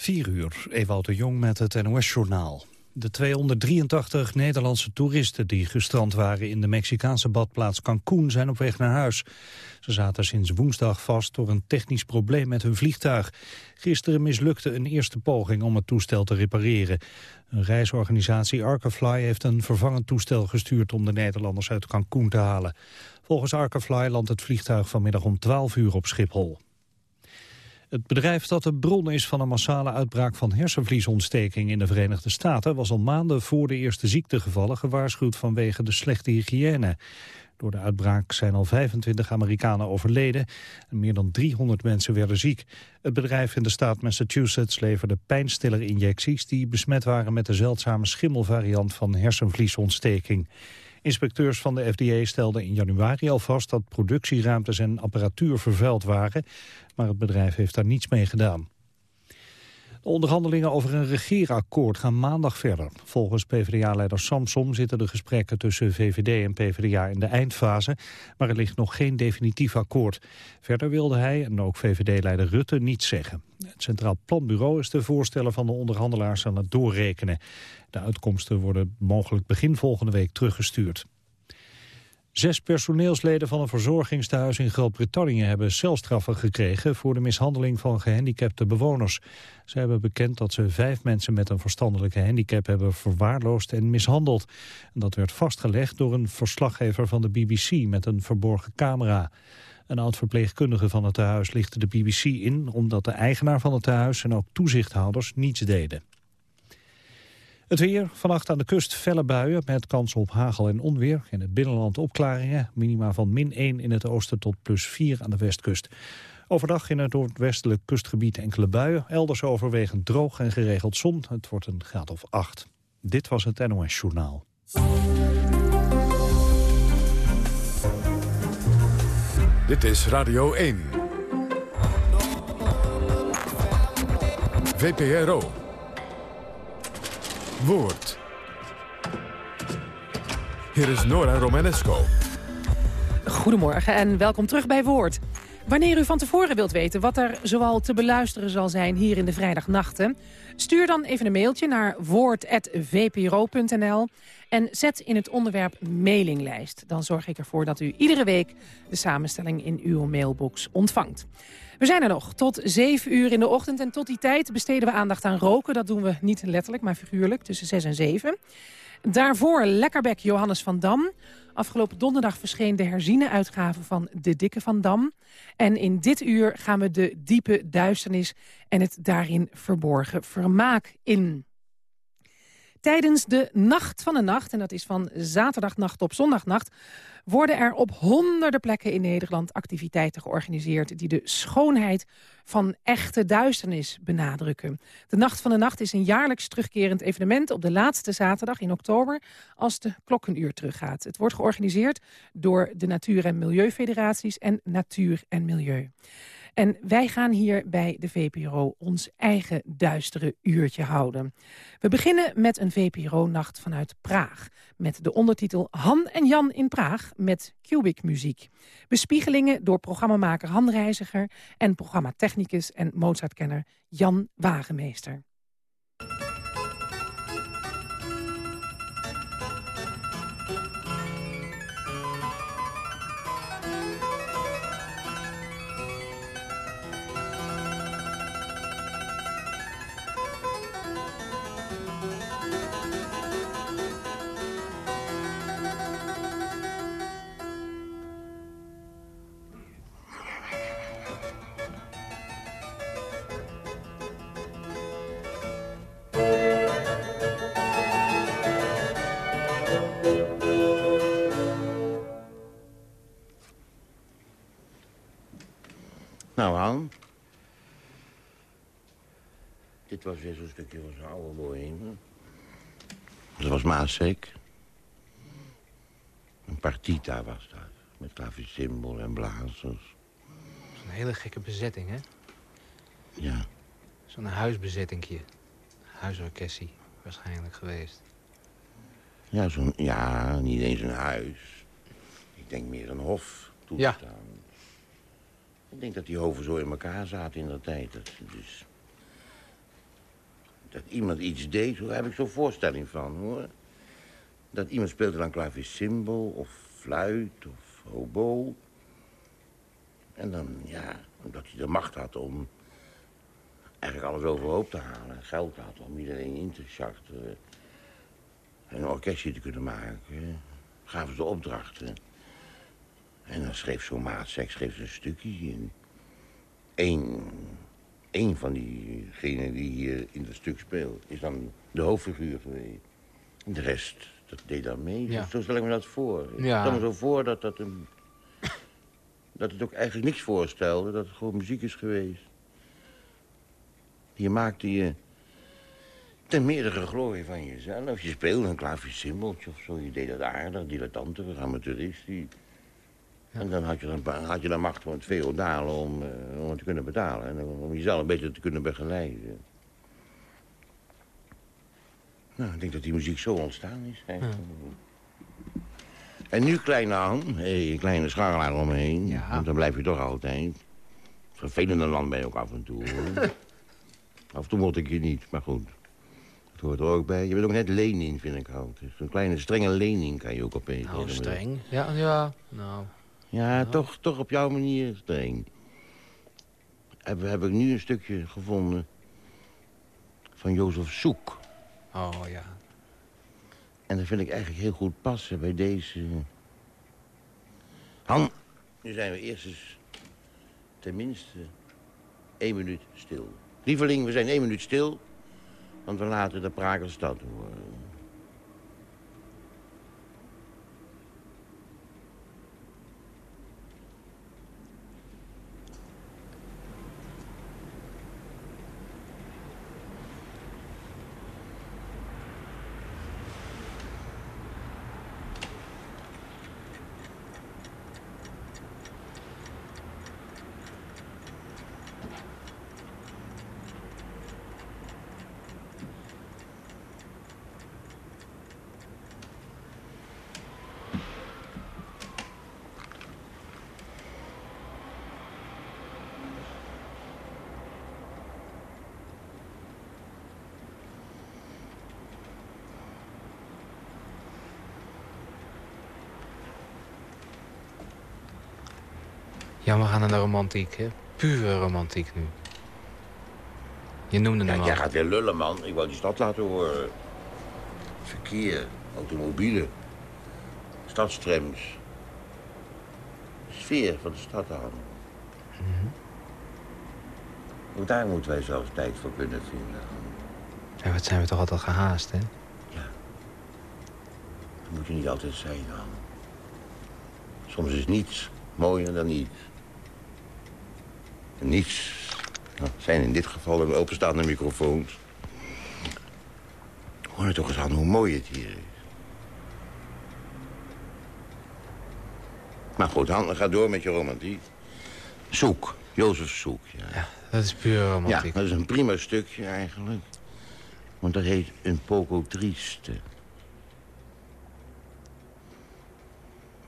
4 uur, Ewout de Jong met het NOS-journaal. De 283 Nederlandse toeristen die gestrand waren in de Mexicaanse badplaats Cancún zijn op weg naar huis. Ze zaten sinds woensdag vast door een technisch probleem met hun vliegtuig. Gisteren mislukte een eerste poging om het toestel te repareren. Een reisorganisatie Arkafly heeft een vervangend toestel gestuurd om de Nederlanders uit Cancún te halen. Volgens Arkafly landt het vliegtuig vanmiddag om 12 uur op Schiphol. Het bedrijf dat de bron is van een massale uitbraak van hersenvliesontsteking in de Verenigde Staten was al maanden voor de eerste ziektegevallen gewaarschuwd vanwege de slechte hygiëne. Door de uitbraak zijn al 25 Amerikanen overleden en meer dan 300 mensen werden ziek. Het bedrijf in de staat Massachusetts leverde pijnstillerinjecties die besmet waren met de zeldzame schimmelvariant van hersenvliesontsteking. Inspecteurs van de FDA stelden in januari al vast dat productieruimtes en apparatuur vervuild waren, maar het bedrijf heeft daar niets mee gedaan. De onderhandelingen over een regeerakkoord gaan maandag verder. Volgens PvdA-leider Samsom zitten de gesprekken tussen VVD en PvdA in de eindfase, maar er ligt nog geen definitief akkoord. Verder wilde hij, en ook VVD-leider Rutte, niets zeggen. Het Centraal Planbureau is de voorstellen van de onderhandelaars aan het doorrekenen. De uitkomsten worden mogelijk begin volgende week teruggestuurd. Zes personeelsleden van een verzorgingstehuis in Groot-Brittannië hebben celstraffen gekregen voor de mishandeling van gehandicapte bewoners. Ze hebben bekend dat ze vijf mensen met een verstandelijke handicap hebben verwaarloosd en mishandeld. En dat werd vastgelegd door een verslaggever van de BBC met een verborgen camera. Een oud-verpleegkundige van het tehuis lichtte de BBC in omdat de eigenaar van het tehuis en ook toezichthouders niets deden. Het weer, vannacht aan de kust felle buien met kans op hagel en onweer. In het binnenland opklaringen, minima van min 1 in het oosten tot plus 4 aan de westkust. Overdag in het noordwestelijk kustgebied enkele buien. Elders overwegend droog en geregeld zon. Het wordt een graad of 8. Dit was het NOS Journaal. Dit is Radio 1. VPRO. Woord. Hier is Nora Romanesco. Goedemorgen en welkom terug bij Woord. Wanneer u van tevoren wilt weten wat er zoal te beluisteren zal zijn hier in de vrijdagnachten... stuur dan even een mailtje naar woord.vpro.nl en zet in het onderwerp mailinglijst. Dan zorg ik ervoor dat u iedere week de samenstelling in uw mailbox ontvangt. We zijn er nog tot 7 uur in de ochtend. En tot die tijd besteden we aandacht aan roken. Dat doen we niet letterlijk, maar figuurlijk, tussen 6 en 7. Daarvoor Lekkerbek Johannes van Dam. Afgelopen donderdag verscheen de herziene uitgave van De Dikke van Dam. En in dit uur gaan we de diepe duisternis en het daarin verborgen vermaak in. Tijdens de Nacht van de Nacht, en dat is van zaterdagnacht op zondagnacht... worden er op honderden plekken in Nederland activiteiten georganiseerd... die de schoonheid van echte duisternis benadrukken. De Nacht van de Nacht is een jaarlijks terugkerend evenement... op de laatste zaterdag in oktober als de klokkenuur teruggaat. Het wordt georganiseerd door de Natuur- en Milieufederaties en Natuur en Milieu. En wij gaan hier bij de VPRO ons eigen duistere uurtje houden. We beginnen met een VPRO-nacht vanuit Praag. Met de ondertitel Han en Jan in Praag met Cubic muziek. Bespiegelingen door programmamaker Han Reiziger... en programmatechnicus en Mozartkenner Jan Wagemeester. Dit was weer zo'n stukje van zijn oude boheme. Dat was Maasek. Een partita was dat. Met klavecimbal en blazers. Dat is een hele gekke bezetting, hè? Ja. Zo'n huisbezettingje. Huisorkestie waarschijnlijk geweest. Ja, zo'n, ja, niet eens een huis. Ik denk meer een hof toestaan. Ja. Ik denk dat die hoven zo in elkaar zaten in dat tijd. Dus... iemand iets deed, daar heb ik zo'n voorstelling van, hoor. Dat iemand speelde dan klavecimbal of fluit of hobo. En dan, ja, omdat hij de macht had om eigenlijk alles overhoop te halen. Geld had om iedereen in te charteren. En een orkestje te kunnen maken. Gaven ze opdrachten. En dan schreef zo'n maatsek schreef ze een stukje. En één, één van diegenen die hier in het stuk speelt... is dan de hoofdfiguur geweest. De rest, dat deed dan mee. Ja. Zo stel ik me dat voor. Ik Ja. stel me zo voor dat, dat, een, dat het ook eigenlijk niks voorstelde. Dat het gewoon muziek is geweest. Je maakte je ten meerdere glorie van jezelf. Je speelde een klaviesimmeltje of zo. Je deed dat aardig, dilettanten, amateuristisch. En dan had je dan, had je dan macht van het feodale om, eh, om het te kunnen betalen. En om jezelf een beetje te kunnen begeleiden. Nou, ik denk dat die muziek zo ontstaan is. eigenlijk. En nu kleine Han, hey, een kleine scharrelaar omheen. Ja. Want dan blijf je toch altijd. Vervelende land ben je ook af en toe. hoor. af en toe moet ik je niet, maar goed. Dat hoort er ook bij. Je bent ook net lening, vind ik altijd. Zo'n kleine strenge lening kan je ook opeten. Nou, streng. Ja, ja. Nou, Ja, toch, toch op jouw manier streng. Heb, heb ik nu een stukje gevonden van Jozef Soek. oh ja. En dat vind ik eigenlijk heel goed passen bij deze... Han, nu zijn we eerst eens tenminste één minuut stil. Lieveling, we zijn één minuut stil, want we laten de Prager stad horen. Ja, we gaan naar de romantiek, hè. Pure romantiek nu. Je noemde hem Ja, al. jij gaat weer lullen, man. Ik wou die stad laten horen. Verkeer, automobielen, stadstrams. Sfeer van de stad aan. Ook daar moeten wij zelfs tijd voor kunnen vinden. Ja, wat zijn we toch altijd gehaast, hè? Dat moet je niet altijd zijn dan. Soms is niets mooier dan niets. Niets nou, zijn in dit geval een openstaande microfoons. Hoor je toch eens aan hoe mooi het hier is. Maar goed, Han, ga door met je romantiek. Zoek, Jozef Zoek, ja. Ja, dat is Ja, romantiek. dat is een prima stukje eigenlijk. Want dat heet een poco triste.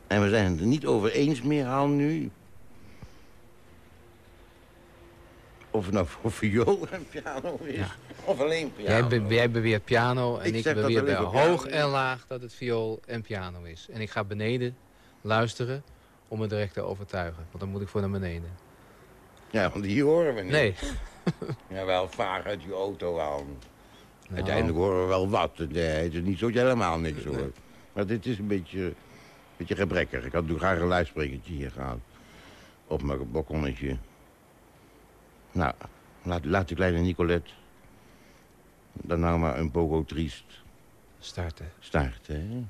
En we zijn het er niet over eens meer, Han, nu. Of het nou voor viool en piano is. Ja. Of alleen piano. Jij, be- jij beweert piano en Ik ik, beweer bij hoog en laag dat het viool en piano is. En ik ga beneden luisteren om me direct te overtuigen. Want dan moet ik voor naar beneden. Ja, want hier horen we niet. Nee. Ja, wel vaag uit je auto aan. Nou, Uiteindelijk horen we wel wat. Nee, het is niet zo dat je helemaal niks hoort. Maar dit is een beetje, een beetje gebrekkig. Ik had natuurlijk graag een luidsprekertje hier gehad. Op mijn balkonnetje. Nou, laat, laat de kleine Nicolette... dan nou maar een poco triest Starten. starten, hè?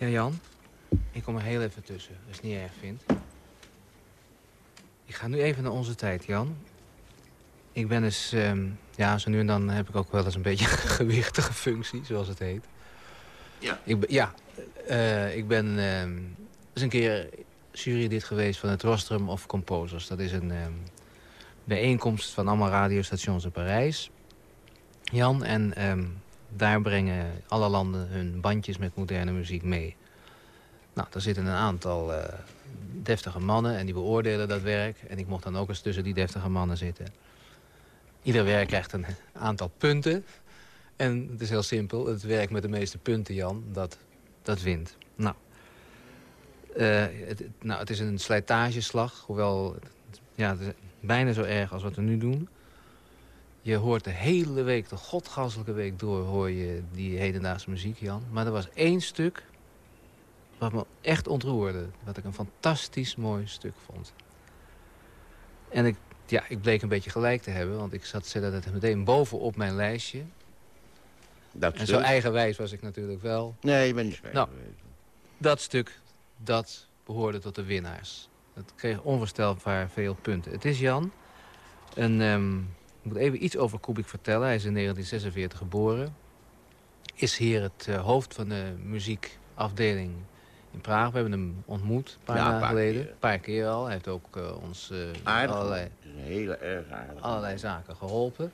Ja, Jan. Ik kom er heel even tussen, als je het niet erg vindt. Ik ga nu even naar onze tijd, Jan. Ik ben eens... ehm, ja, zo nu en dan heb ik ook wel eens een beetje een gewichtige functie, zoals het heet. Ja. Ik ben, ja, eh, ik ben ehm, eens een keer jurylid geweest van het Rostrum of Composers. Dat is een ehm, bijeenkomst van allemaal radiostations in Parijs. Jan, en daar brengen alle landen hun bandjes met moderne muziek mee. Nou, daar zitten een aantal eh, deftige mannen en die beoordelen dat werk. En ik mocht dan ook eens tussen die deftige mannen zitten. Ieder werk krijgt een aantal punten. En het is heel simpel. Het werk met de meeste punten, Jan, dat, dat wint. Nou, eh, het, nou, het is een slijtageslag. Hoewel, ja, het is bijna zo erg als wat we nu doen. Je hoort de hele week, de godganselijke week door... hoor je die hedendaagse muziek, Jan. Maar er was één stuk wat me echt ontroerde. Wat ik een fantastisch mooi stuk vond. En ik, ja, ik bleek een beetje gelijk te hebben. Want ik zat het meteen bovenop mijn lijstje. Dat En zo stuk? eigenwijs was ik natuurlijk wel. Nee, je bent niet zo Nou. Dat stuk, dat behoorde tot de winnaars. Het kreeg onvoorstelbaar veel punten. Het is Jan. Een, ehm, ik moet even iets over Kubik vertellen. Hij is in 1946 geboren. Is hier het eh, hoofd van de muziekafdeling in Praag. We hebben hem ontmoet een paar Ja, paar geleden. Een paar keer al. Hij heeft ook eh, ons eh, Aardig. allerlei, hele erg aardig. allerlei zaken geholpen.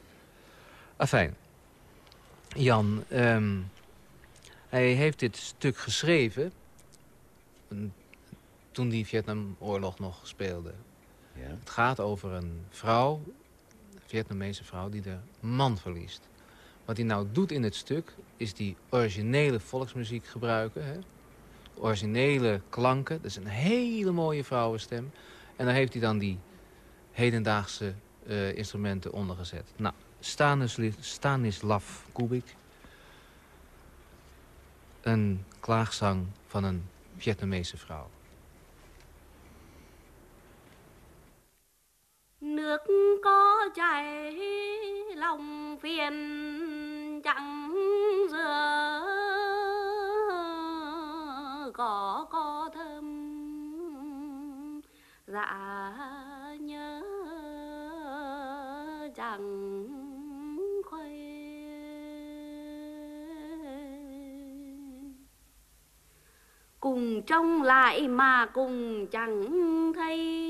Afijn. Jan, ehm, hij heeft dit stuk geschreven... toen die Vietnamoorlog nog speelde. Ja. Het gaat over een vrouw, Vietnamese vrouw, die de man verliest. Wat hij nou doet in het stuk, is die originele volksmuziek gebruiken. Hè? Originele klanken. Dat is een hele mooie vrouwenstem. En daar heeft hij dan die hedendaagse eh, instrumenten onder gezet. Nou, Stanislav Kubik. Een klaagzang van een Vietnamese vrouw. Nước có chảy, lòng phiền chẳng dừa có có thơm dạ nhớ chẳng khuây cùng trông lại mà cùng chẳng thấy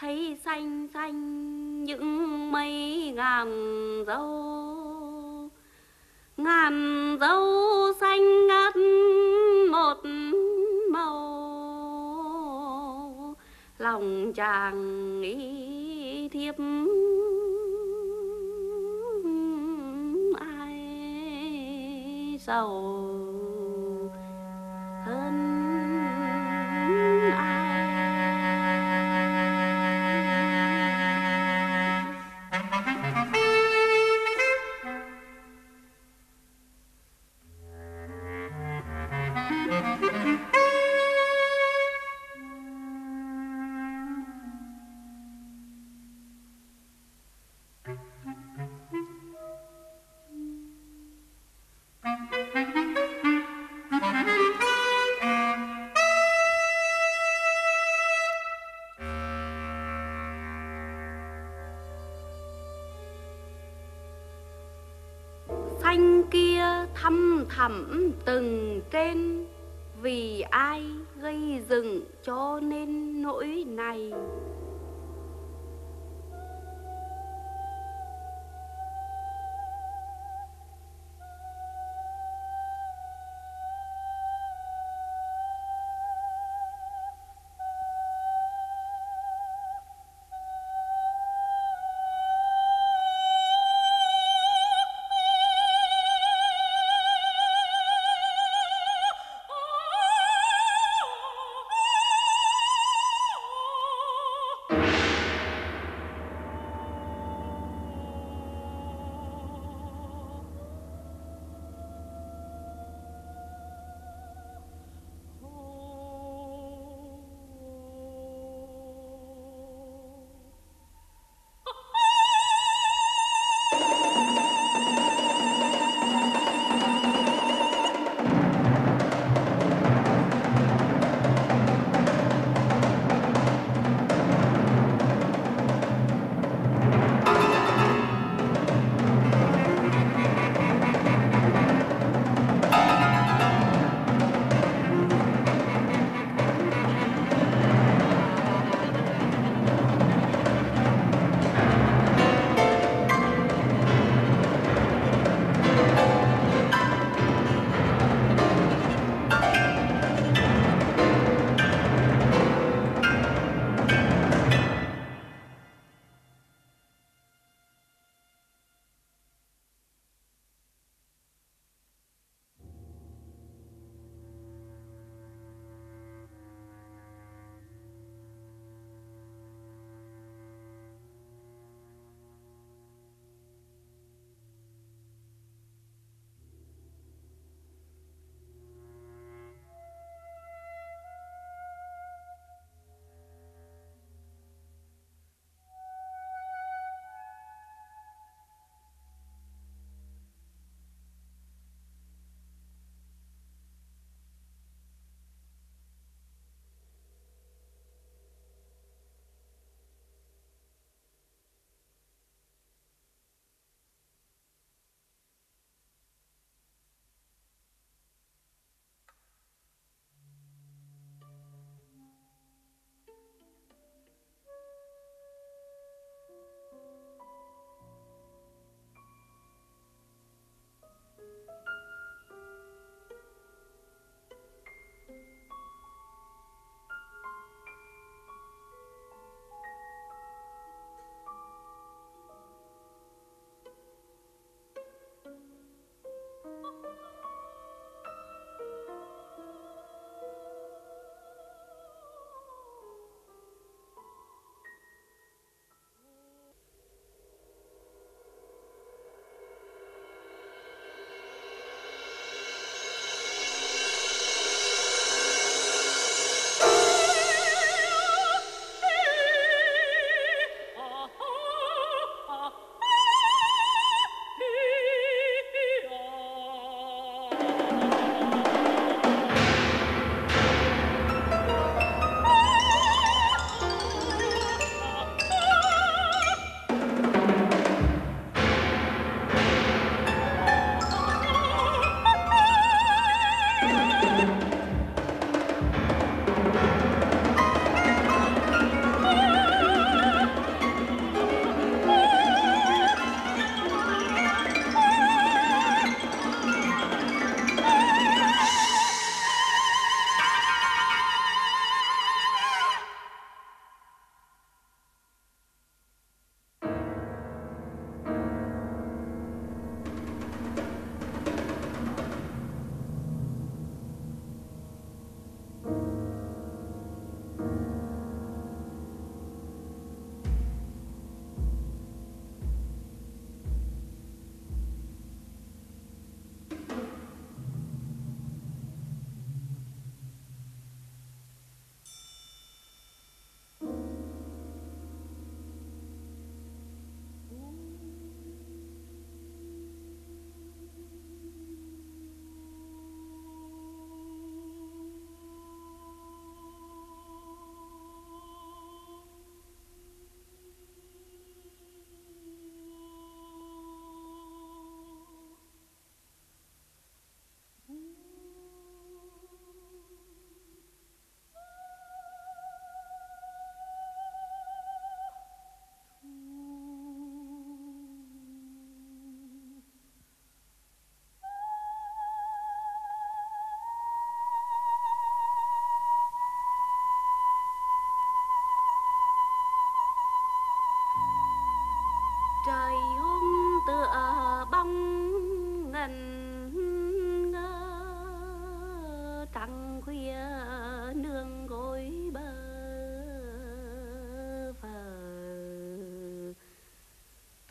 thấy xanh xanh những mây ngàn dâu ngàn dâu xanh ngắt một màu. Lòng chàng ý thiếp ai sầu? Thẳm từng trên. Vì ai gây dựng cho nên nỗi này?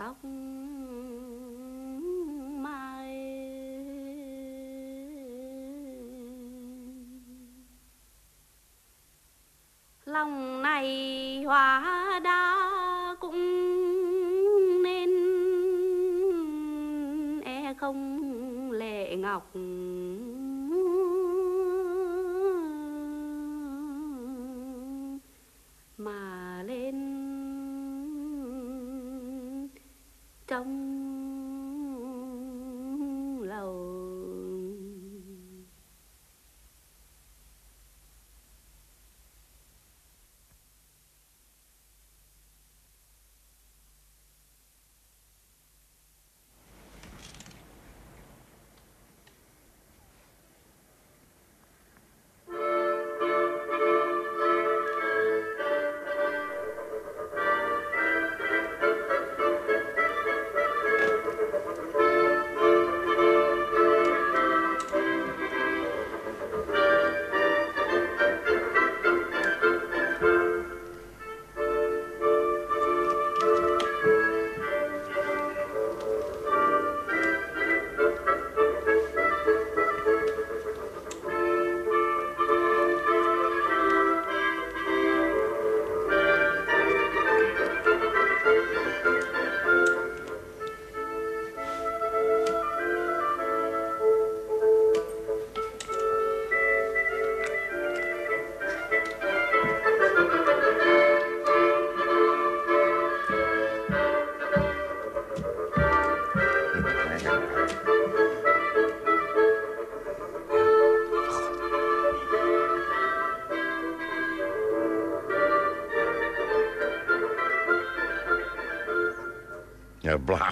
Tóc mai. Lòng này hóa đá cũng nên e không lệ ngọc. Trong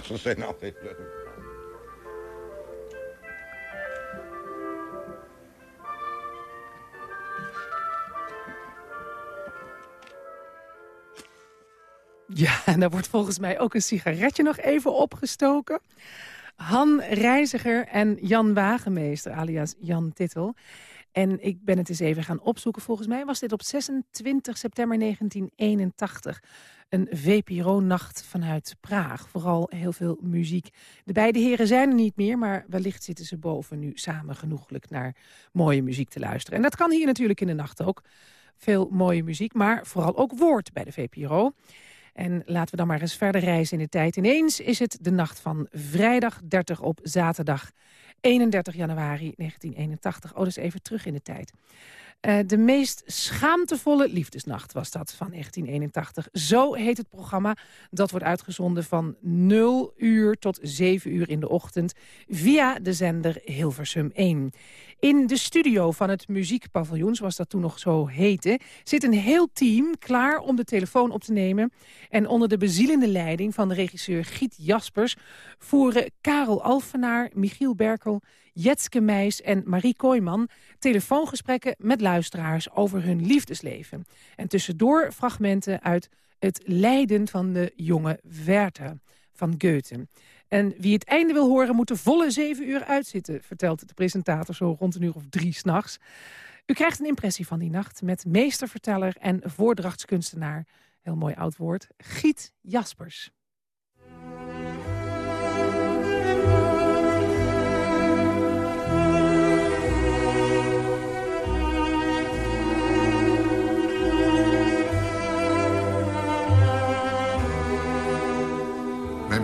Blazers zijn altijd leuk. Ja, en daar wordt volgens mij ook een sigaretje nog even opgestoken. Han Reiziger en Jan Wagenmeester, alias Jan Tittel. En ik ben het eens even gaan opzoeken. Volgens mij was dit op 26 september 1981 een VPRO-nacht vanuit Praag. Vooral heel veel muziek. De beide heren zijn er niet meer, maar wellicht zitten ze boven nu samen genoeglijk naar mooie muziek te luisteren. En dat kan hier natuurlijk in de nacht ook. Veel mooie muziek, maar vooral ook woord bij de VPRO. En laten we dan maar eens verder reizen in de tijd. Ineens is het de nacht van vrijdag 30 op zaterdag 31 januari 1981. Oh, dus even terug in de tijd. Uh, de meest schaamtevolle liefdesnacht was dat van 1981. Zo heet het programma. Dat wordt uitgezonden van 0 uur tot 7 uur in de ochtend... via de zender Hilversum 1. In de studio van het Muziekpaviljoen, zoals dat toen nog zo heette... zit een heel team klaar om de telefoon op te nemen. En onder de bezielende leiding van de regisseur Giet Jaspers... voeren Karel Alfenaar, Michiel Berkel, Jetske Meijs en Marie Kooijman... telefoongesprekken met luisteraars over hun liefdesleven. En tussendoor fragmenten uit het lijden van de jonge Werther van Goethe. En wie het einde wil horen moet de volle zeven uur uitzitten... vertelt de presentator zo rond een uur of drie s'nachts. U krijgt een impressie van die nacht met meesterverteller en voordrachtskunstenaar... heel mooi oud woord, Giet Jaspers.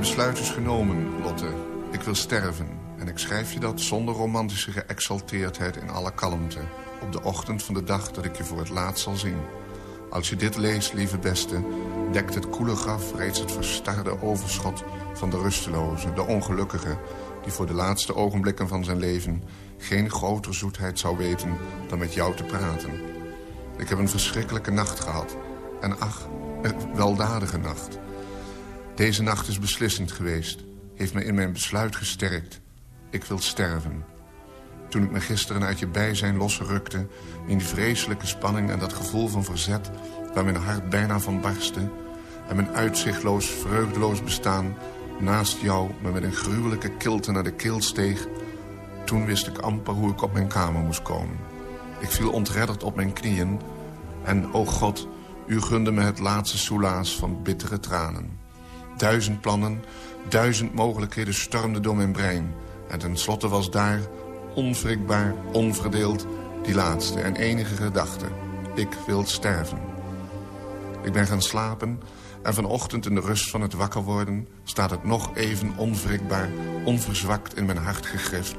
Besluit is genomen, Lotte. Ik wil sterven. En ik schrijf je dat zonder romantische geëxalteerdheid in alle kalmte. Op de ochtend van de dag dat ik je voor het laatst zal zien. Als je dit leest, lieve beste, dekt het koele graf reeds het verstarde overschot van de rusteloze, de ongelukkige, die voor de laatste ogenblikken van zijn leven geen grotere zoetheid zou weten dan met jou te praten. Ik heb een verschrikkelijke nacht gehad. En ach, een weldadige nacht. Deze nacht is beslissend geweest. Heeft me in mijn besluit gesterkt. Ik wil sterven. Toen ik me gisteren uit je bijzijn losrukte... in die vreselijke spanning en dat gevoel van verzet... waar mijn hart bijna van barstte... en mijn uitzichtloos, vreugdeloos bestaan... naast jou me met een gruwelijke kilte naar de keel steeg... toen wist ik amper hoe ik op mijn kamer moest komen. Ik viel ontredderd op mijn knieën... en, o oh God, u gunde me het laatste soelaas van bittere tranen... Duizend plannen, duizend mogelijkheden stormden door mijn brein. En tenslotte was daar, onwrikbaar, onverdeeld, die laatste en enige gedachte. Ik wil sterven. Ik ben gaan slapen en vanochtend in de rust van het wakker worden... staat het nog even onwrikbaar, onverzwakt in mijn hart gegrift.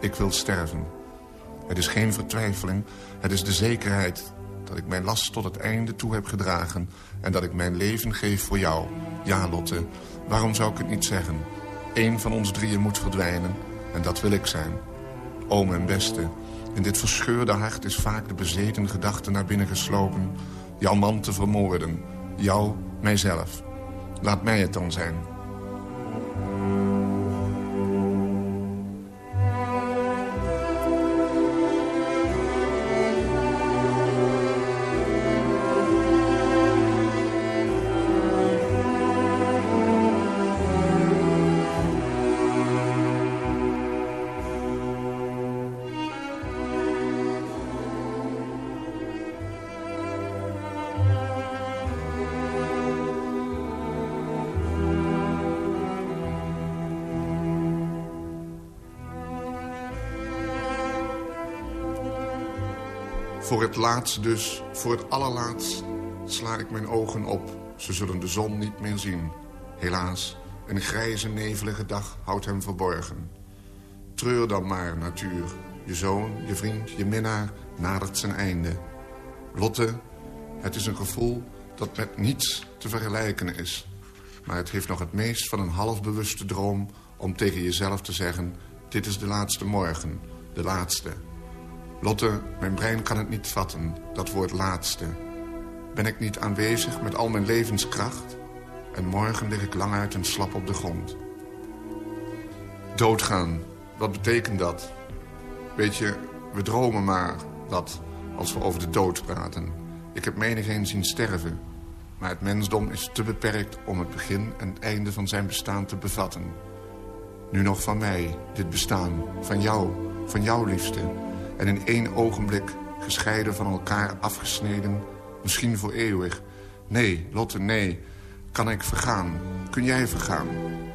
Ik wil sterven. Het is geen vertwijfeling, het is de zekerheid dat ik mijn last tot het einde toe heb gedragen... en dat ik mijn leven geef voor jou. Ja, Lotte, waarom zou ik het niet zeggen? Eén van ons drieën moet verdwijnen en dat wil ik zijn. O, mijn beste, in dit verscheurde hart is vaak de bezeten gedachte naar binnen geslopen... jouw man te vermoorden, jou, mijzelf. Laat mij het dan zijn. Voor het laatst dus, voor het allerlaatst, sla ik mijn ogen op. Ze zullen de zon niet meer zien. Helaas, een grijze, nevelige dag houdt hem verborgen. Treur dan maar, natuur. Je zoon, je vriend, je minnaar nadert zijn einde. Lotte, het is een gevoel dat met niets te vergelijken is. Maar het heeft nog het meest van een halfbewuste droom... om tegen jezelf te zeggen, dit is de laatste morgen, de laatste... Lotte, mijn brein kan het niet vatten, dat woord laatste. Ben ik niet aanwezig met al mijn levenskracht? En morgen lig ik lang uit en slap op de grond. Doodgaan, wat betekent dat? Weet je, we dromen maar wat als we over de dood praten. Ik heb menigeen zien sterven. Maar het mensdom is te beperkt om het begin en het einde van zijn bestaan te bevatten. Nu nog van mij, dit bestaan, van jou, van jouw liefste en in één ogenblik gescheiden van elkaar afgesneden, misschien voor eeuwig. Nee, Lotte, nee, kan ik vergaan? Kun jij vergaan?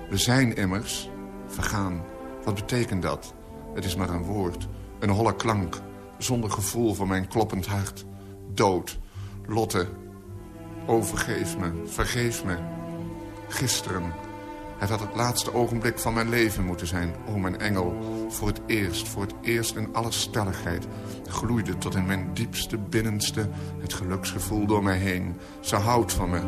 We zijn immers vergaan. Wat betekent dat? Het is maar een woord, een holle klank, zonder gevoel voor mijn kloppend hart. Dood, Lotte, o vergeef me, vergeef me. Gisteren, het had het laatste ogenblik van mijn leven moeten zijn. O, mijn engel, voor het eerst, voor het eerst in alle stelligheid... gloeide tot in mijn diepste, binnenste het geluksgevoel door mij heen. Ze houdt van me.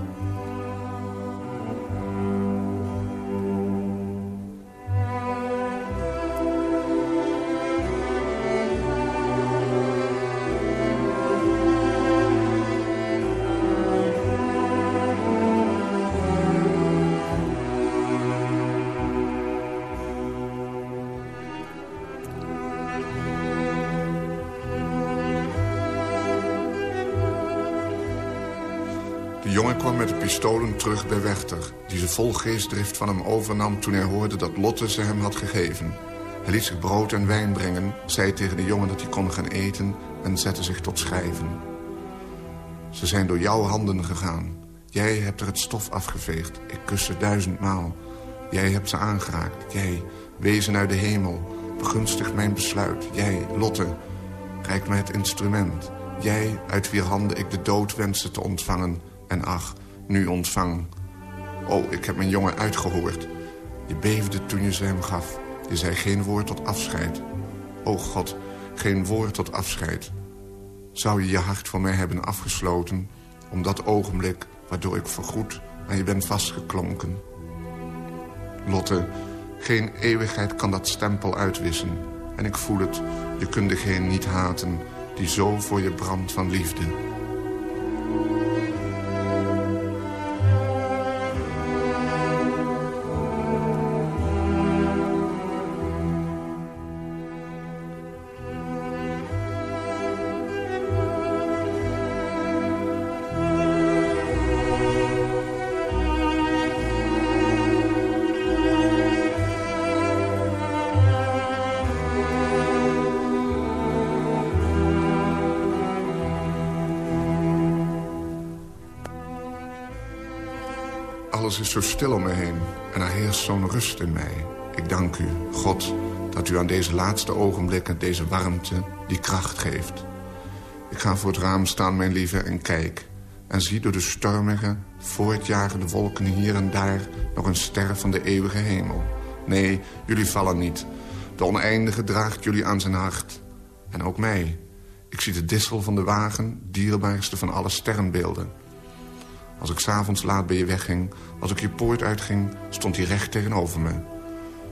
Pistolen terug bij Wechter... die ze vol geestdrift van hem overnam toen hij hoorde dat Lotte ze hem had gegeven. Hij liet zich brood en wijn brengen, zei tegen de jongen dat hij kon gaan eten... en zette zich tot schrijven. Ze zijn door jouw handen gegaan. Jij hebt er het stof afgeveegd. Ik kus ze duizendmaal. Jij hebt ze aangeraakt. Jij, wezen uit de hemel. Begunstig mijn besluit. Jij, Lotte, reik mij het instrument. Jij, uit wier handen ik de dood wenste te ontvangen. En ach, nu ontvang. Oh, ik heb mijn jongen uitgehoord. Je beefde toen je ze hem gaf. Je zei geen woord tot afscheid. O God, geen woord tot afscheid. Zou je je hart voor mij hebben afgesloten... om dat ogenblik waardoor ik voorgoed aan je ben vastgeklonken? Lotte, geen eeuwigheid kan dat stempel uitwissen. En ik voel het, je kunt degene niet haten... die zo voor je brandt van liefde... Alles is zo stil om me heen en er heerst zo'n rust in mij. Ik dank u, God, dat u aan deze laatste ogenblikken deze warmte, die kracht geeft. Ik ga voor het raam staan, mijn lieve, en kijk. En zie door de stormige, voortjagende wolken hier en daar... nog een ster van de eeuwige hemel. Nee, jullie vallen niet. De oneindige draagt jullie aan zijn hart. En ook mij. Ik zie de dissel van de wagen, dierbaarste van alle sterrenbeelden. Als ik s'avonds laat bij je wegging, als ik je poort uitging... stond hij recht tegenover me.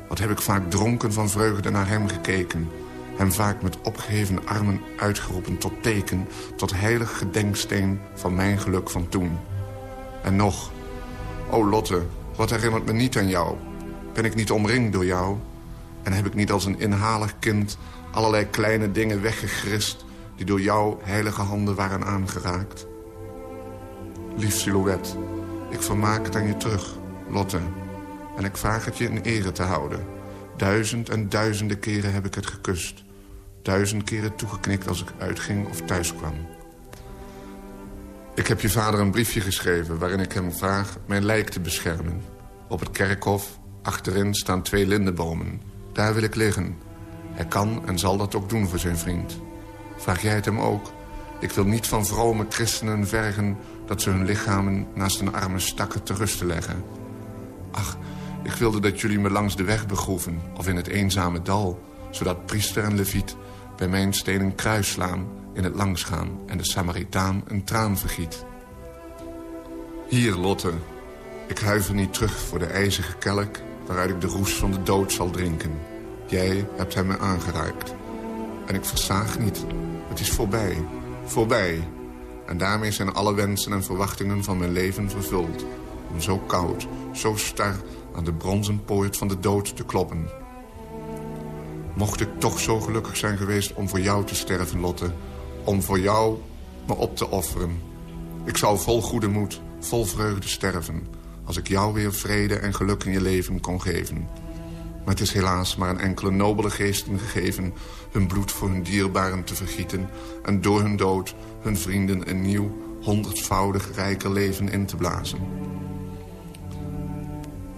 Wat heb ik vaak dronken van vreugde naar hem gekeken... hem vaak met opgeheven armen uitgeroepen tot teken... tot heilig gedenksteen van mijn geluk van toen. En nog, o Lotte, wat herinnert me niet aan jou? Ben ik niet omringd door jou? En heb ik niet als een inhalig kind allerlei kleine dingen weggegrist... die door jouw heilige handen waren aangeraakt? Lief silhouet, ik vermaak het aan je terug, Lotte. En ik vraag het je in ere te houden. Duizend en duizenden keren heb ik het gekust. Duizend keren toegeknikt als ik uitging of thuis kwam. Ik heb je vader een briefje geschreven waarin ik hem vraag mijn lijk te beschermen. Op het kerkhof, achterin, staan twee lindenbomen. Daar wil ik liggen. Hij kan en zal dat ook doen voor zijn vriend. Vraag jij het hem ook? Ik wil niet van vrome christenen vergen dat ze hun lichamen naast een arme stakken te rusten leggen. Ach, ik wilde dat jullie me langs de weg begroeven of in het eenzame dal... zodat priester en leviet bij mijn stenen kruis slaan in het langsgaan... en de Samaritaan een traan vergiet. Hier, Lotte, ik huiver niet terug voor de ijzige kelk... waaruit ik de roes van de dood zal drinken. Jij hebt hem me aangeraakt. En ik versaag niet. Het is voorbij. Voorbij. En daarmee zijn alle wensen en verwachtingen van mijn leven vervuld. Om zo koud, zo star aan de bronzen poort van de dood te kloppen. Mocht ik toch zo gelukkig zijn geweest om voor jou te sterven, Lotte. Om voor jou me op te offeren. Ik zou vol goede moed, vol vreugde sterven... als ik jou weer vrede en geluk in je leven kon geven. Maar het is helaas maar een enkele nobele geesten gegeven... hun bloed voor hun dierbaren te vergieten... en door hun dood hun vrienden een nieuw, honderdvoudig rijker leven in te blazen.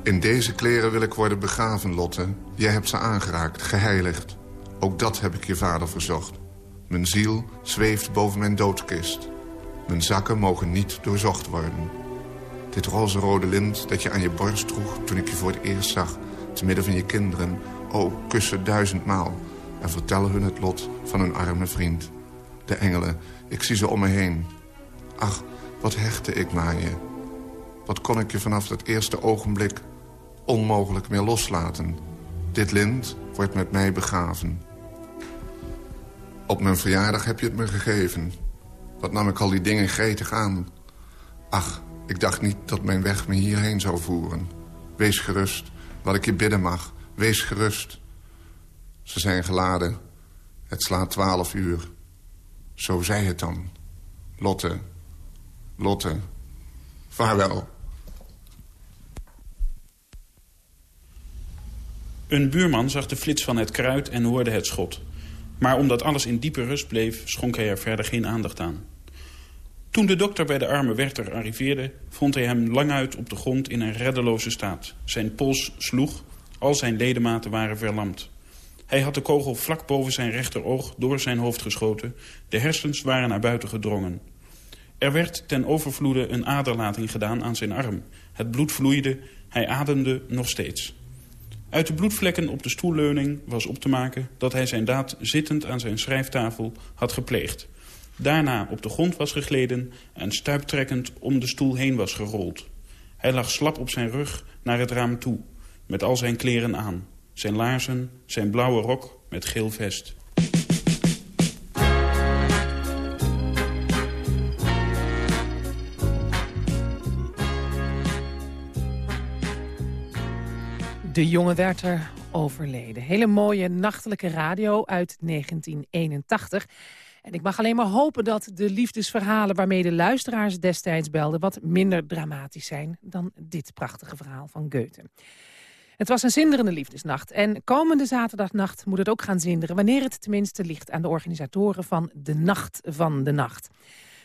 In deze kleren wil ik worden begraven, Lotte. Jij hebt ze aangeraakt, geheiligd. Ook dat heb ik je vader verzocht. Mijn ziel zweeft boven mijn doodkist. Mijn zakken mogen niet doorzocht worden. Dit roze-rode lint dat je aan je borst droeg toen ik je voor het eerst zag... te midden van je kinderen, oh, kussen duizendmaal... en vertellen hun het lot van hun arme vriend. De engelen, ik zie ze om me heen. Ach, wat hechtte ik me aan je. Wat kon ik je vanaf dat eerste ogenblik onmogelijk meer loslaten. Dit lint wordt met mij begraven. Op mijn verjaardag heb je het me gegeven. Wat nam ik al die dingen gretig aan. Ach, ik dacht niet dat mijn weg me hierheen zou voeren. Wees gerust, wat ik je bidden mag. Wees gerust. Ze zijn geladen. Het slaat twaalf uur. Zo zei het dan. Lotte, Lotte, vaarwel. Een buurman zag de flits van het kruid en hoorde het schot. Maar omdat alles in diepe rust bleef, schonk hij er verder geen aandacht aan. Toen de dokter bij de arme Werther arriveerde... vond hij hem lang uit op de grond in een reddeloze staat. Zijn pols sloeg, al zijn ledematen waren verlamd. Hij had de kogel vlak boven zijn rechteroog door zijn hoofd geschoten. De hersens waren naar buiten gedrongen. Er werd ten overvloede een aderlating gedaan aan zijn arm. Het bloed vloeide, hij ademde nog steeds. Uit de bloedvlekken op de stoelleuning was op te maken... dat hij zijn daad zittend aan zijn schrijftafel had gepleegd. Daarna op de grond was gegleden en stuiptrekkend om de stoel heen was gerold. Hij lag slap op zijn rug naar het raam toe, met al zijn kleren aan. Zijn laarzen, zijn blauwe rok met geel vest. De jonge Werther overleden. Hele mooie nachtelijke radio uit 1981. En ik mag alleen maar hopen dat de liefdesverhalen waarmee de luisteraars destijds belden... wat minder dramatisch zijn dan dit prachtige verhaal van Goethe. Het was een zinderende liefdesnacht. En komende zaterdagnacht moet het ook gaan zinderen... wanneer het tenminste ligt aan de organisatoren van de Nacht van de Nacht.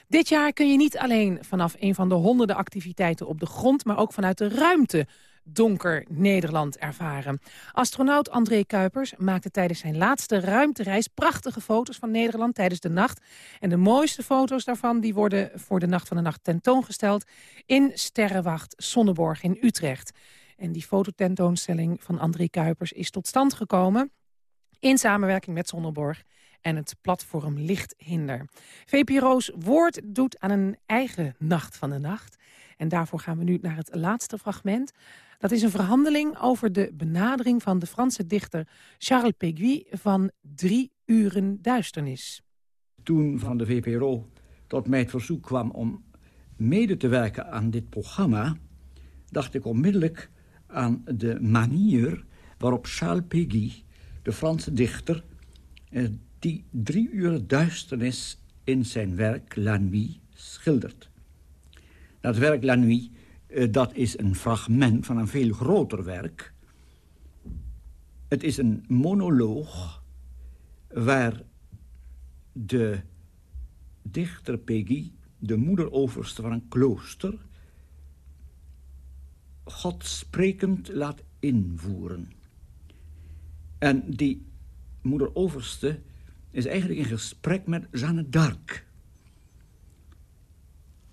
Dit jaar kun je niet alleen vanaf een van de honderden activiteiten op de grond... maar ook vanuit de ruimte donker Nederland ervaren. Astronaut André Kuipers maakte tijdens zijn laatste ruimtereis... prachtige foto's van Nederland tijdens de nacht. En de mooiste foto's daarvan die worden voor de Nacht van de Nacht tentoongesteld... in Sterrenwacht Sonneborg in Utrecht. En die fototentoonstelling van André Kuipers is tot stand gekomen... in samenwerking met Sonneborg en het platform Lichthinder. VPRO's Woord doet aan een eigen Nacht van de Nacht. En daarvoor gaan we nu naar het laatste fragment. Dat is een verhandeling over de benadering van de Franse dichter Charles Péguy van Drie Uren Duisternis. Toen van de VPRO tot mij het verzoek kwam om mede te werken aan dit programma... dacht ik onmiddellijk aan de manier waarop Charles Péguy, de Franse dichter... Eh, die drie uren duisternis in zijn werk La Nuit schildert. Dat werk La Nuit, dat is een fragment van een veel groter werk. Het is een monoloog waar de dichter Peggy, de moederoverste van een klooster... God sprekend laat invoeren. En die moederoverste is eigenlijk in gesprek met Jeanne d'Arc.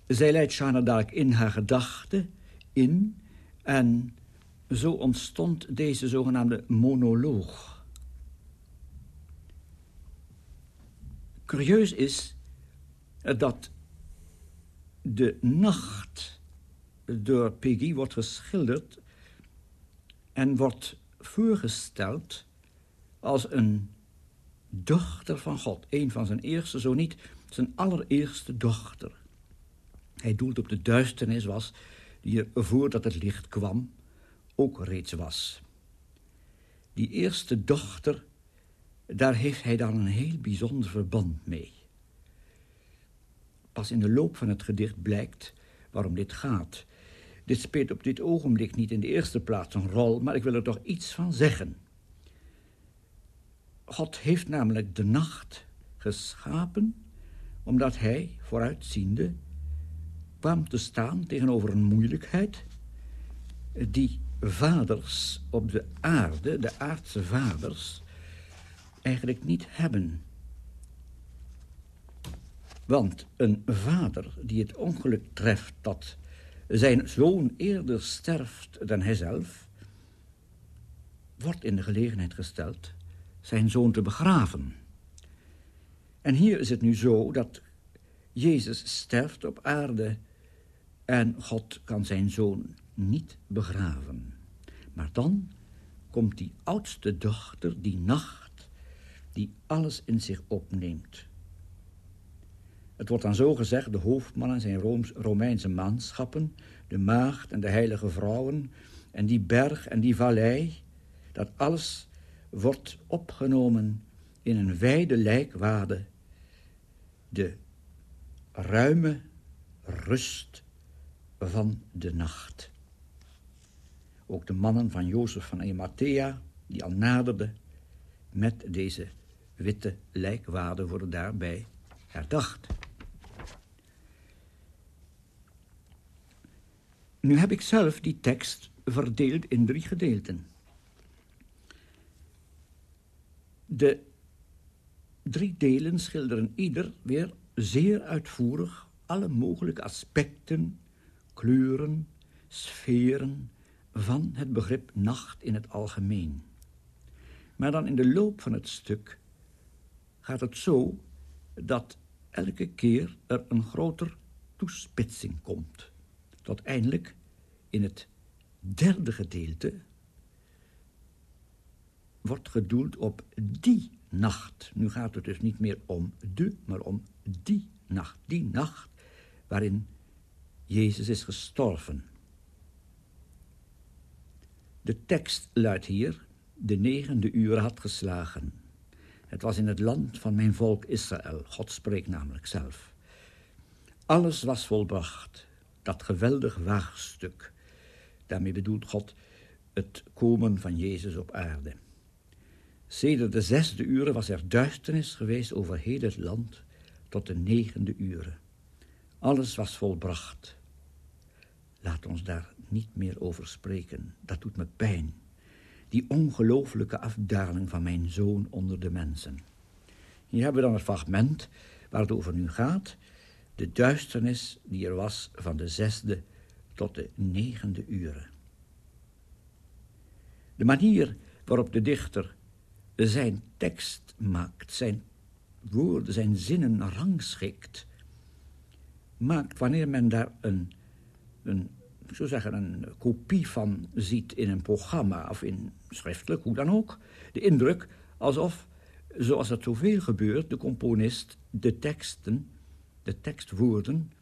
Zij leidt Jeanne d'Arc in haar gedachten in... en zo ontstond deze zogenaamde monoloog. Curieus is dat de nacht door Peggy wordt geschilderd... en wordt voorgesteld als een dochter van God. Een van zijn eerste, zo niet zijn allereerste dochter. Hij doelt op de duisternis was die er voordat het licht kwam ook reeds was. Die eerste dochter, daar heeft hij dan een heel bijzonder verband mee. Pas in de loop van het gedicht blijkt waarom dit gaat. Dit speelt op dit ogenblik niet in de eerste plaats een rol, maar ik wil er toch iets van zeggen. God heeft namelijk de nacht geschapen... omdat hij, vooruitziende, kwam te staan tegenover een moeilijkheid... die vaders op de aarde, de aardse vaders... eigenlijk niet hebben. Want een vader die het ongeluk treft dat zijn zoon eerder sterft dan hijzelf... wordt in de gelegenheid gesteld zijn zoon te begraven. En hier is het nu zo dat Jezus sterft op aarde en God kan zijn zoon niet begraven. Maar dan komt die oudste dochter, die nacht, die alles in zich opneemt. Het wordt dan zo gezegd, de hoofdmannen zijn Romeinse manschappen, de maagd en de heilige vrouwen, en die berg en die vallei, dat alles wordt opgenomen in een wijde lijkwade. De ruime rust van de nacht. Ook de mannen van Jozef van Emathea, die al naderden met deze witte lijkwade, worden daarbij herdacht. Nu heb ik zelf die tekst verdeeld in drie gedeelten. De drie delen schilderen ieder weer zeer uitvoerig alle mogelijke aspecten, kleuren, sferen van het begrip nacht in het algemeen. Maar dan in de loop van het stuk gaat het zo dat elke keer er een groter toespitsing komt. Tot eindelijk in het derde gedeelte wordt gedoeld op die nacht. Nu gaat het dus niet meer om de, maar om die nacht. Die nacht waarin Jezus is gestorven. De tekst luidt hier, de negende uur had geslagen. Het was in het land van mijn volk Israël. God spreekt namelijk zelf. Alles was volbracht, dat geweldig waagstuk. Daarmee bedoelt God het komen van Jezus op aarde. Sedert de zesde uren was er duisternis geweest over heel het land tot de negende uren. Alles was volbracht. Laat ons daar niet meer over spreken. Dat doet me pijn. Die ongelooflijke afdaling van mijn zoon onder de mensen. Hier hebben we dan het fragment waar het over nu gaat. De duisternis die er was van de zesde tot de negende uren. De manier waarop de dichter zijn tekst maakt, zijn woorden, zijn zinnen rangschikt, maakt wanneer men daar een, een, zou zeggen, een kopie van ziet in een programma of in schriftelijk, hoe dan ook, de indruk alsof, zoals het zoveel gebeurt, de componist de teksten, de tekstwoorden,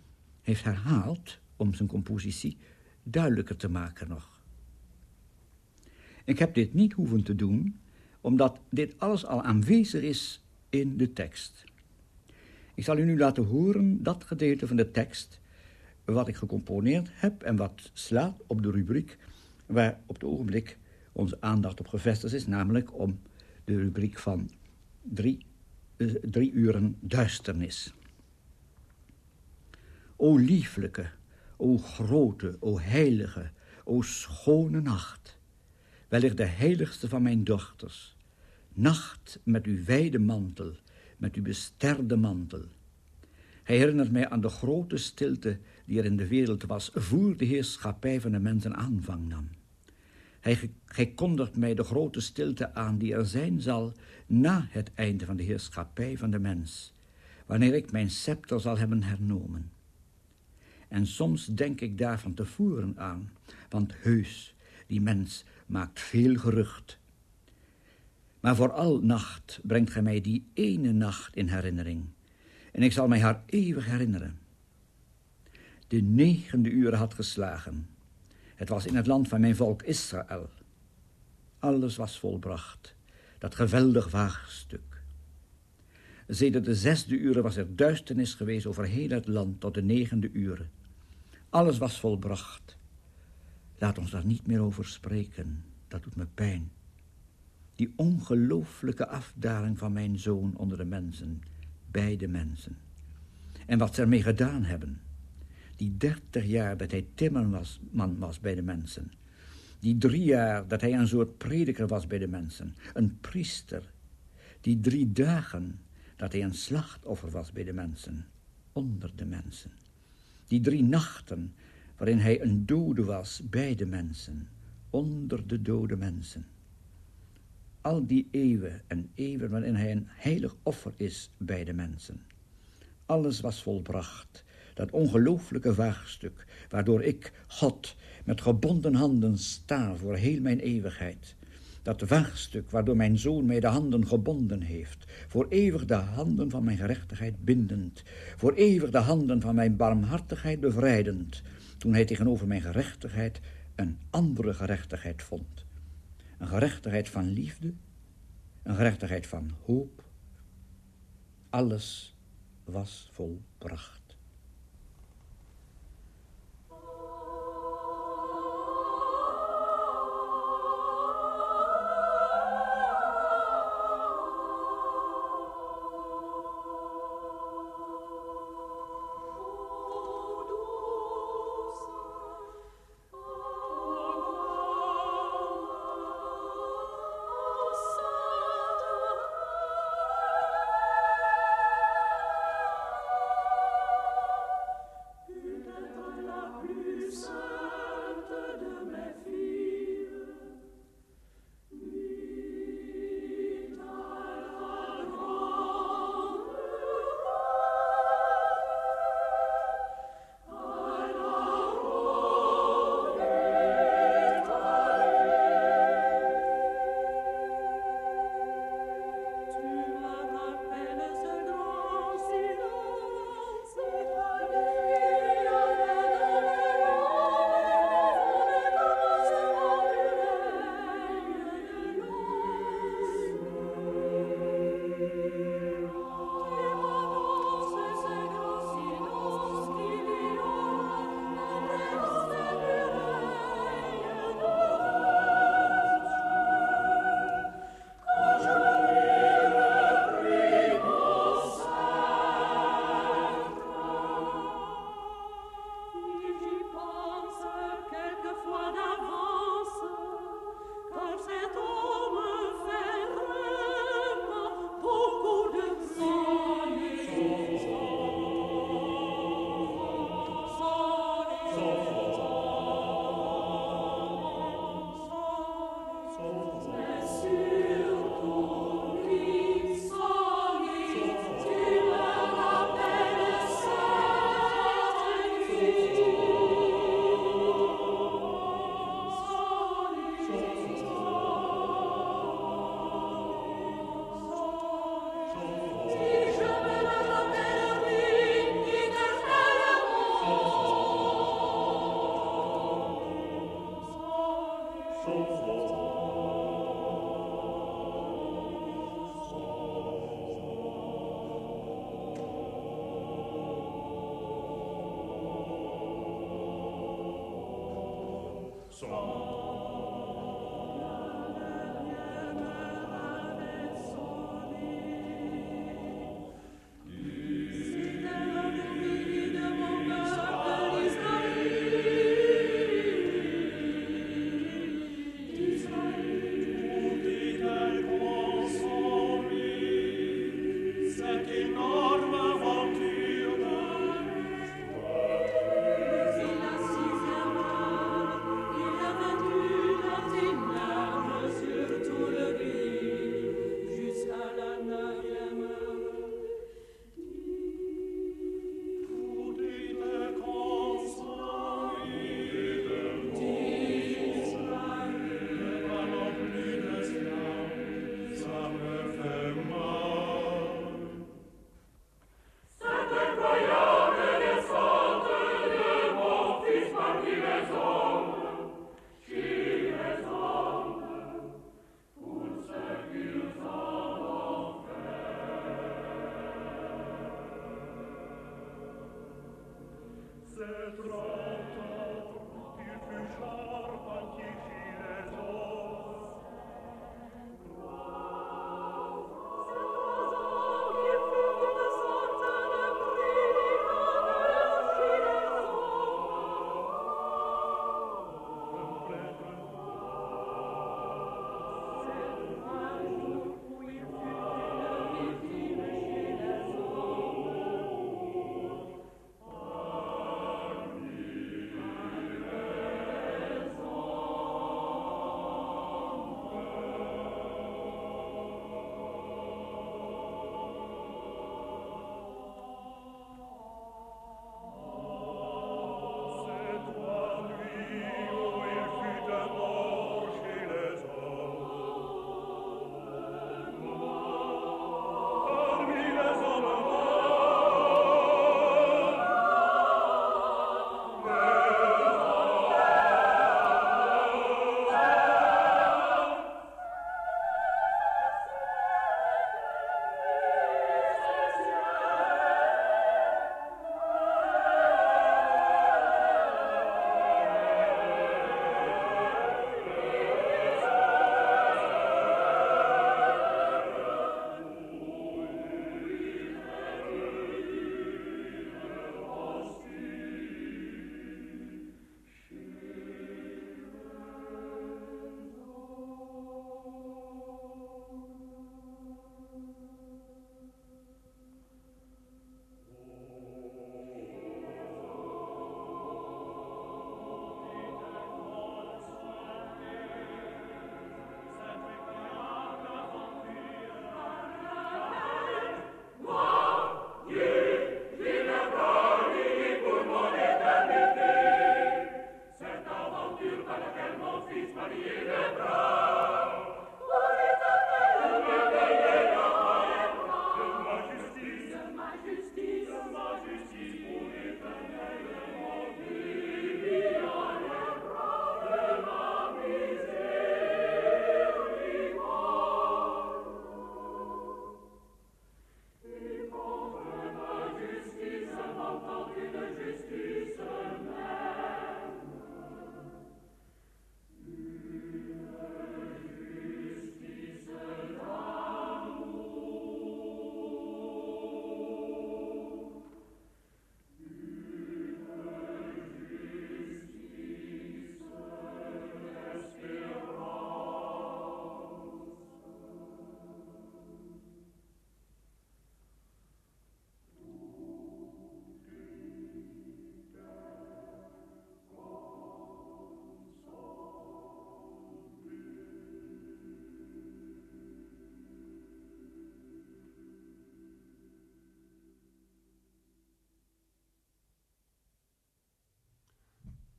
heeft herhaald om zijn compositie duidelijker te maken nog. Ik heb dit niet hoeven te doen, omdat dit alles al aanwezig is in de tekst. Ik zal u nu laten horen dat gedeelte van de tekst wat ik gecomponeerd heb en wat slaat op de rubriek waar op het ogenblik onze aandacht op gevestigd is, namelijk om de rubriek van drie, uh, drie uren duisternis. O lieflijke, o grote, o heilige, o schone nacht, wellicht de heiligste van mijn dochters, nacht met uw wijde mantel, met uw besterde mantel. Hij herinnert mij aan de grote stilte die er in de wereld was, voor de heerschappij van de mensen aanvang nam. Hij, kondigt mij de grote stilte aan die er zijn zal na het einde van de heerschappij van de mens, wanneer ik mijn scepter zal hebben hernomen. En soms denk ik daar van tevoren aan, want heus, die mens maakt veel gerucht. Maar vooral nacht brengt gij mij die ene nacht in herinnering, en ik zal mij haar eeuwig herinneren. De negende uur had geslagen. Het was in het land van mijn volk Israël. Alles was volbracht, dat geweldig waagstuk. Sedert de zesde uren was er duisternis geweest over heel het land tot de negende uren. Alles was volbracht. Laat ons daar niet meer over spreken, dat doet me pijn. Die ongelooflijke afdaling van mijn zoon onder de mensen, bij de mensen. En wat ze ermee gedaan hebben. Die dertig jaar dat hij timmerman was bij de mensen. Die drie jaar dat hij een soort prediker was bij de mensen. Een priester. Die drie dagen dat hij een slachtoffer was bij de mensen. Onder de mensen. Die drie nachten waarin hij een dode was bij de mensen. Onder de dode mensen. Al die eeuwen en eeuwen waarin hij een heilig offer is bij de mensen. Alles was volbracht dat ongelooflijke waagstuk, waardoor ik, God, met gebonden handen sta voor heel mijn eeuwigheid. Dat waagstuk waardoor mijn zoon mij de handen gebonden heeft, voor eeuwig de handen van mijn gerechtigheid bindend, voor eeuwig de handen van mijn barmhartigheid bevrijdend, toen hij tegenover mijn gerechtigheid een andere gerechtigheid vond. Een gerechtigheid van liefde, een gerechtigheid van hoop. Alles was volbracht.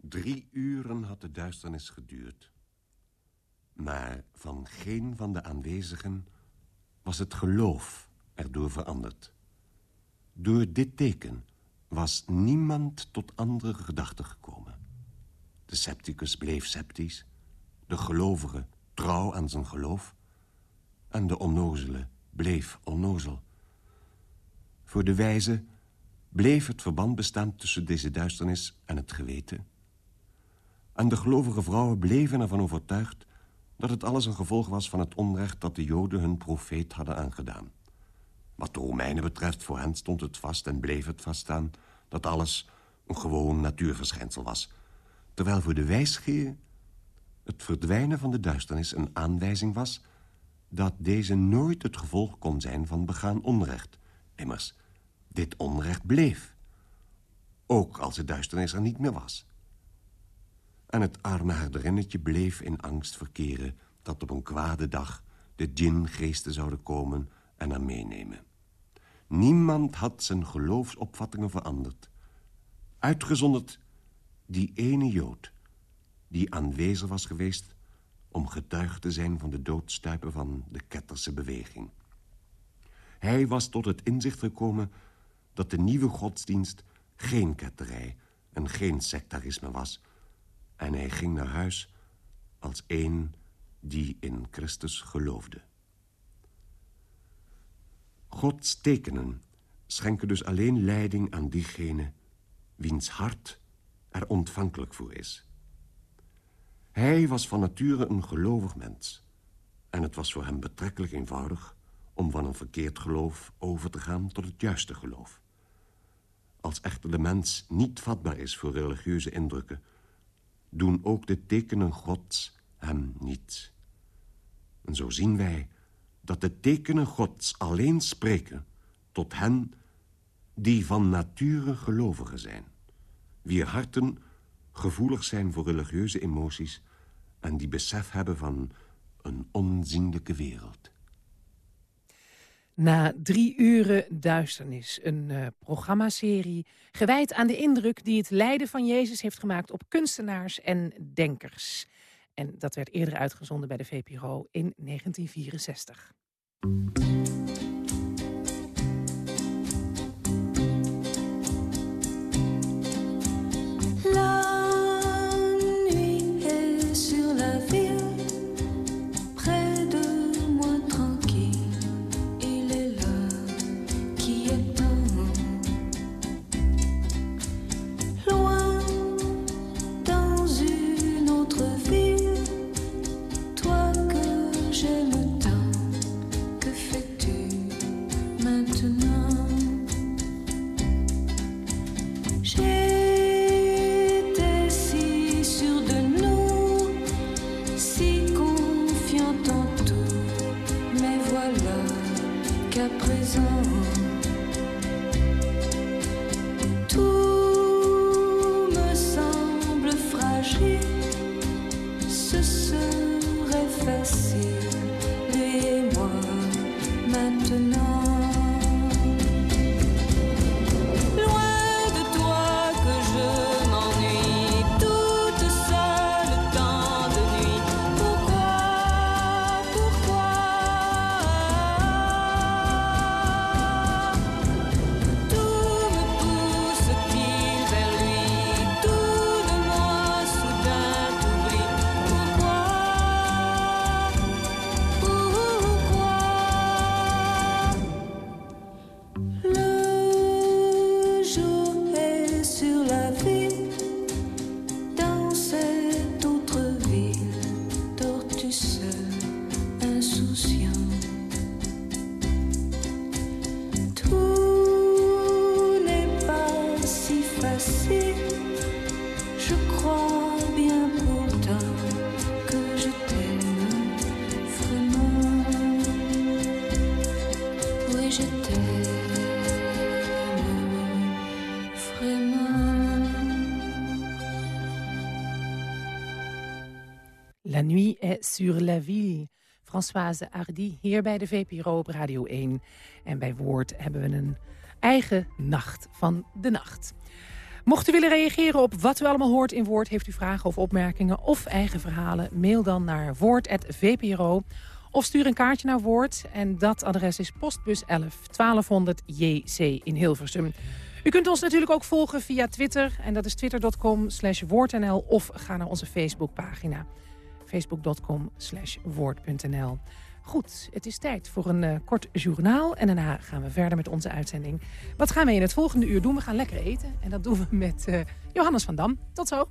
Drie uren had de duisternis geduurd. Maar van geen van de aanwezigen was het geloof erdoor veranderd. Door dit teken was niemand tot andere gedachten gekomen. De scepticus bleef sceptisch, de gelovige trouw aan zijn geloof... en de onnozele bleef onnozel. Voor de wijze bleef het verband bestaan tussen deze duisternis en het geweten... En de gelovige vrouwen bleven ervan overtuigd... dat het alles een gevolg was van het onrecht dat de Joden hun profeet hadden aangedaan. Wat de Romeinen betreft, voor hen stond het vast en bleef het vaststaan... dat alles een gewoon natuurverschijnsel was. Terwijl voor de wijsgeer het verdwijnen van de duisternis een aanwijzing was... dat deze nooit het gevolg kon zijn van begaan onrecht. Immers, dit onrecht bleef. Ook als de duisternis er niet meer was. En het arme herderinnetje bleef in angst verkeren... dat op een kwade dag de djinn-geesten zouden komen en haar meenemen. Niemand had zijn geloofsopvattingen veranderd. Uitgezonderd die ene Jood... die aanwezig was geweest om getuige te zijn van de doodstuipen van de Ketterse beweging. Hij was tot het inzicht gekomen dat de nieuwe godsdienst geen ketterij en geen sectarisme was... en hij ging naar huis als een die in Christus geloofde. Gods tekenen schenken dus alleen leiding aan diegene... wiens hart er ontvankelijk voor is. Hij was van nature een gelovig mens... en het was voor hem betrekkelijk eenvoudig... om van een verkeerd geloof over te gaan tot het juiste geloof. Als echter de mens niet vatbaar is voor religieuze indrukken... doen ook de tekenen gods hem niets. En zo zien wij dat de tekenen gods alleen spreken... tot hen die van nature gelovigen zijn. Wier harten gevoelig zijn voor religieuze emoties... en die besef hebben van een onzienlijke wereld. Na drie uren duisternis, een uh, programmaserie gewijd aan de indruk die het lijden van Jezus heeft gemaakt op kunstenaars en denkers. En dat werd eerder uitgezonden bij de VPRO in 1964. Ville. Françoise Hardy, hier bij de VPRO op Radio 1. En bij Woord hebben we een eigen nacht van de nacht. Mocht u willen reageren op wat u allemaal hoort in Woord... heeft u vragen of opmerkingen of eigen verhalen... mail dan naar woord.vpro of stuur een kaartje naar Woord. En dat adres is postbus 11 1200 JC in Hilversum. U kunt ons natuurlijk ook volgen via Twitter. En dat is twitter.com woordnl of ga naar onze Facebookpagina facebook.com slash woord.nl. Goed, het is tijd voor een eh, kort journaal. En daarna gaan we verder met onze uitzending. Wat gaan we in het volgende uur doen? We gaan lekker eten. En dat doen we met eh, Johannes van Dam. Tot zo.